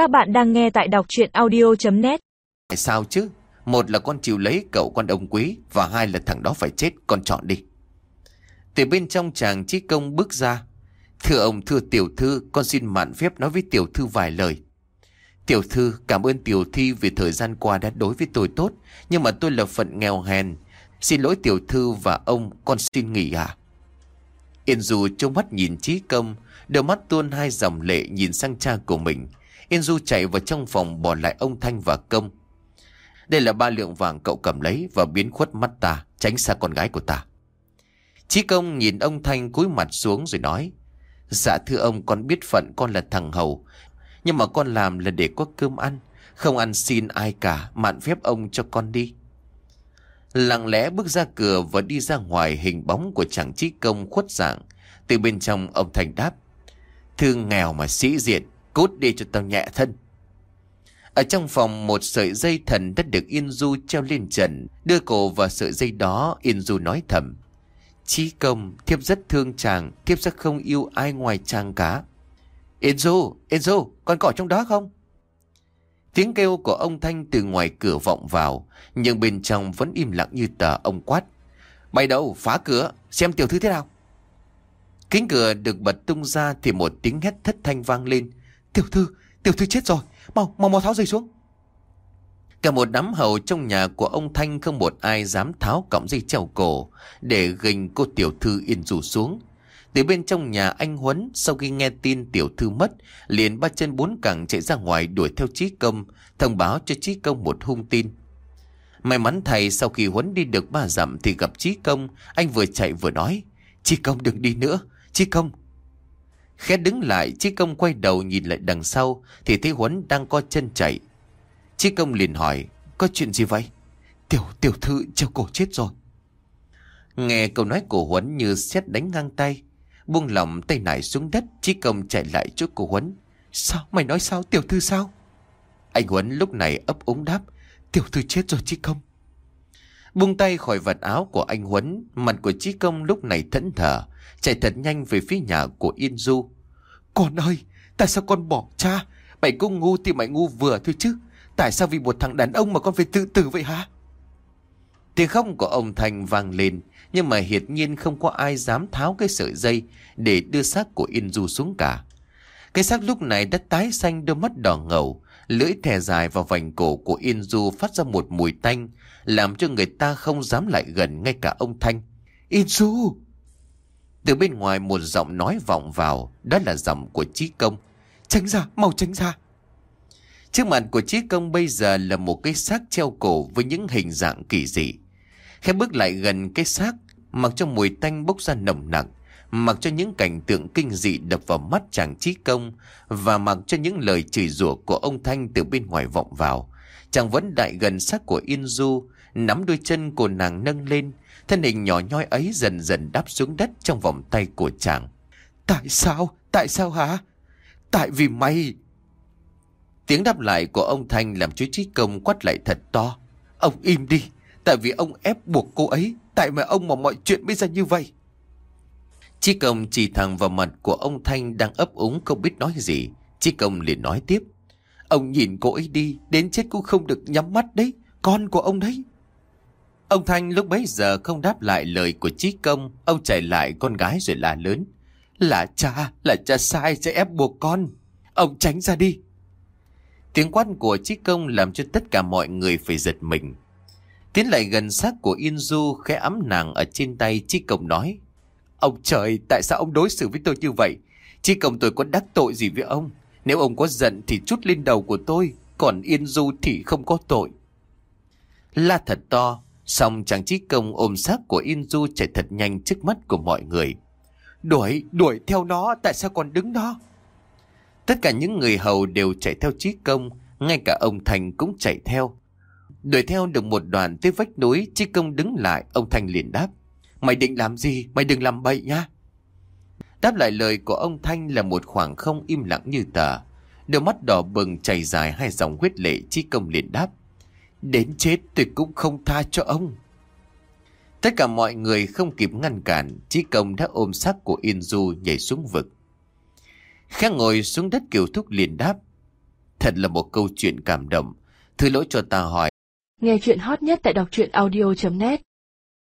Các bạn đang nghe tại đọc chuyện audio.net Tại sao chứ? Một là con chịu lấy cậu con ông quý Và hai là thằng đó phải chết, Con chọn đi. Từ bên trong chàng trí công bước ra. Thưa ông, thưa tiểu thư, Con xin mạn phép nói với tiểu thư vài lời. Tiểu thư, cảm ơn tiểu thi Vì thời gian qua đã đối với tôi tốt, Nhưng mà tôi là phận nghèo hèn. Xin lỗi tiểu thư và ông, Con xin nghỉ à Yên dù trông mắt nhìn trí công, Đôi mắt tuôn hai dòng lệ nhìn sang cha của mình. Yên Du chạy vào trong phòng bỏ lại ông Thanh và Công. Đây là ba lượng vàng cậu cầm lấy và biến khuất mắt ta, tránh xa con gái của ta. Chí công nhìn ông Thanh cúi mặt xuống rồi nói. Dạ thưa ông con biết phận con là thằng hầu. Nhưng mà con làm là để có cơm ăn. Không ăn xin ai cả, mạn phép ông cho con đi. Lặng lẽ bước ra cửa và đi ra ngoài hình bóng của chàng chí công khuất dạng. Từ bên trong ông Thanh đáp. Thương nghèo mà sĩ diện, Cút đi cho tao nhẹ thân. Ở trong phòng, một sợi dây thần đã được Yên Du treo lên trần, Đưa cổ vào sợi dây đó Yên Du nói thầm. Chí công thiếp rất thương chàng Thiếp sẽ không yêu ai ngoài chàng cả. Yên Du Yên Du con cỏ trong đó không? Tiếng kêu của ông Thanh từ ngoài cửa vọng vào, Nhưng bên trong vẫn im lặng như tờ ông quát. Bay đâu, phá cửa, Xem tiểu thư thế nào. Kính cửa được bật tung ra Thì một tiếng hét thất thanh vang lên. Tiểu thư, tiểu thư chết rồi. Mau, mau mau tháo dây xuống. Cả một đám hầu trong nhà của ông Thanh Không một ai dám tháo cọng dây treo cổ Để gình cô tiểu thư yên rủ xuống. Từ bên trong nhà anh Huấn Sau khi nghe tin tiểu thư mất Liền ba chân bốn cẳng chạy ra ngoài Đuổi theo Trí Công Thông báo cho Trí Công một hung tin. May mắn thầy sau khi Huấn đi được ba dặm Thì gặp Trí Công Anh vừa chạy vừa nói Trí Công đừng đi nữa Trí Công Khẽ đứng lại, Chí Công quay đầu nhìn lại đằng sau thì thấy Huấn đang co chân chạy. Chí Công liền hỏi, có chuyện gì vậy? Tiểu, tiểu thư treo cổ chết rồi. Nghe câu nói của Huấn như xét đánh ngang tay. Buông lỏng tay nải xuống đất, Chí Công chạy lại chỗ của Huấn. Sao? Mày nói sao? Tiểu thư sao? Anh Huấn lúc này ấp úng đáp. Tiểu thư chết rồi Chí Công. Buông tay khỏi vật áo của anh Huấn, mặt của Chí Công lúc này thẫn thờ, chạy thật nhanh về phía nhà của Yên Du. Con ơi, tại sao con bỏ cha? Mày cũng ngu thì mày ngu vừa thôi chứ. Tại sao vì một thằng đàn ông mà con phải tự tử vậy hả? Tiếng khóc của ông Thành vang lên, nhưng mà hiển nhiên không có ai dám tháo cái sợi dây để đưa xác của Yên Du xuống cả. Cái xác lúc này đã tái xanh đôi mắt đỏ ngầu, lưỡi thè dài vào vành cổ của Yên Du phát ra một mùi tanh, làm cho người ta không dám lại gần ngay cả ông Thanh. Yên Du! Từ bên ngoài một giọng nói vọng vào, đó là giọng của Chí Công. Tránh ra, mau tránh ra. Trước mặt của Chí Công bây giờ là một cái xác treo cổ với những hình dạng kỳ dị. Khẽ bước lại gần cái xác, mặc cho mùi tanh bốc ra nồng nặng, mặc cho những cảnh tượng kinh dị đập vào mắt chàng Chí Công và mặc cho những lời chửi rủa của ông Thanh từ bên ngoài vọng vào. Chàng vẫn đại gần xác của Yên Du, nắm đôi chân của nàng nâng lên, Thân hình nhỏ nhoi ấy dần dần đáp xuống đất trong vòng tay của chàng. Tại sao? Tại sao hả? Tại vì mày... Tiếng đáp lại của ông Thanh làm chú Trí Công quát lại thật to. Ông im đi, tại vì ông ép buộc cô ấy, tại mà ông mà mọi chuyện bây giờ như vậy. Chí Công chỉ thẳng vào mặt của ông Thanh đang ấp úng không biết nói gì. Chí Công liền nói tiếp. Ông nhìn cô ấy đi, đến chết cũng không được nhắm mắt đấy, con của ông đấy. Ông Thanh lúc bấy giờ không đáp lại lời của Chí Công, ông chạy lại con gái rồi la lớn. Là cha, là cha sai sẽ ép buộc con. Ông tránh ra đi. Tiếng quát của Chí Công làm cho tất cả mọi người phải giật mình. Tiến lại gần xác của Yên Du khẽ ấm nàng ở trên tay Chí Công nói. Ông trời, tại sao ông đối xử với tôi như vậy? Chỉ Công tôi có đắc tội gì với ông? Nếu ông có giận thì chút lên đầu của tôi, còn Yên Du thì không có tội. La thật to, Xong chàng trí công ôm xác của Yên Du chạy thật nhanh trước mắt của mọi người. Đuổi, đuổi theo nó, tại sao còn đứng đó? Tất cả những người hầu đều chạy theo trí công, ngay cả ông Thành cũng chạy theo. Đuổi theo được một đoàn tới vách núi, trí công đứng lại, ông Thành liền đáp. Mày định làm gì? Mày đừng làm bậy nhá. Đáp lại lời của ông Thanh là một khoảng không im lặng như tờ. Đôi mắt đỏ bừng chảy dài hai dòng huyết lệ trí công liền đáp. Đến chết tôi cũng không tha cho ông. Tất cả mọi người không kịp ngăn cản, Chí Công đã ôm xác của Yên Du nhảy xuống vực. Khang ngồi xuống đất kiểu thúc liền đáp. Thật là một câu chuyện cảm động. Thứ lỗi cho ta hỏi. Nghe chuyện hot nhất tại đọc truyện audio.net